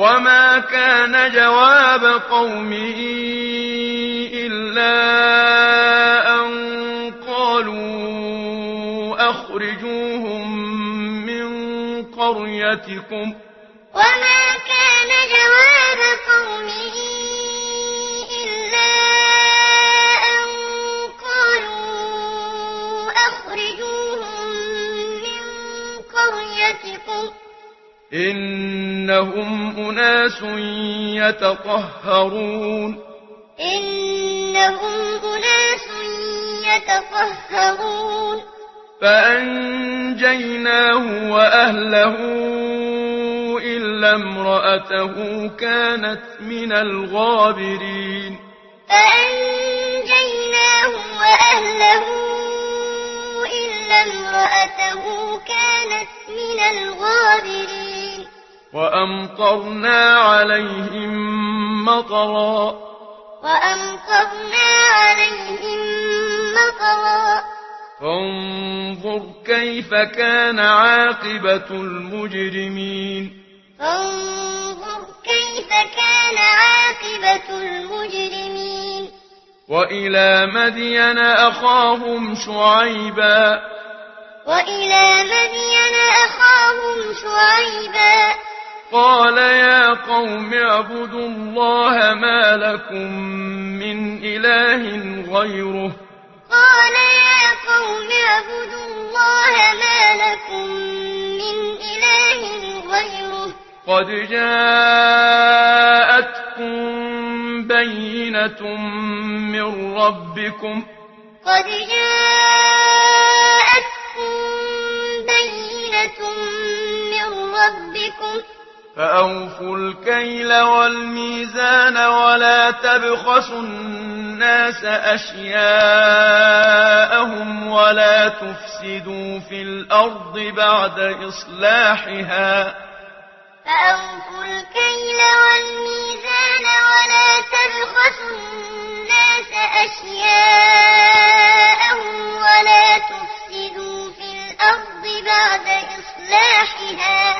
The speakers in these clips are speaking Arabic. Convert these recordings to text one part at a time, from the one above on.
وما كان جواب قومه إلا أن قالوا أخرجوهم من قريتكم وما كان جواب قومه إلا أن قالوا أخرجوهم من قريتكم إنهم أناس يتطهرون. إنهم أناس يتطهرون. فأنجيناه وأهله إلا امرأته كانت من الغابرين. فأنجيناه وأهله إلا امرأته كانت من الغابرين. وأمطرنا عليهم مطرا وأمطرنا عليهم مطرا فانظر كيف كان عاقبة المجرمين فانظر كيف كان عاقبة المجرمين وإلى مدين أخاهم شعيبا وإلى مدين أخاهم شعيبا قال يا قوم اعبدوا الله ما لكم من إله غيره. قال يا قوم اعبدوا الله ما لكم من إله غيره. قد جاءتكم بينة من ربكم. قد جاءتكم بينة من ربكم. فأوفوا الكيل والميزان ولا تبخسوا الناس أشياءهم ولا تفسدوا في الأرض بعد إصلاحها فأوفوا الكيل والميزان ولا تبخسوا الناس أشياءهم ولا تفسدوا في الأرض بعد إصلاحها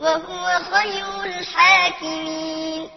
وهو خير الحاكمين.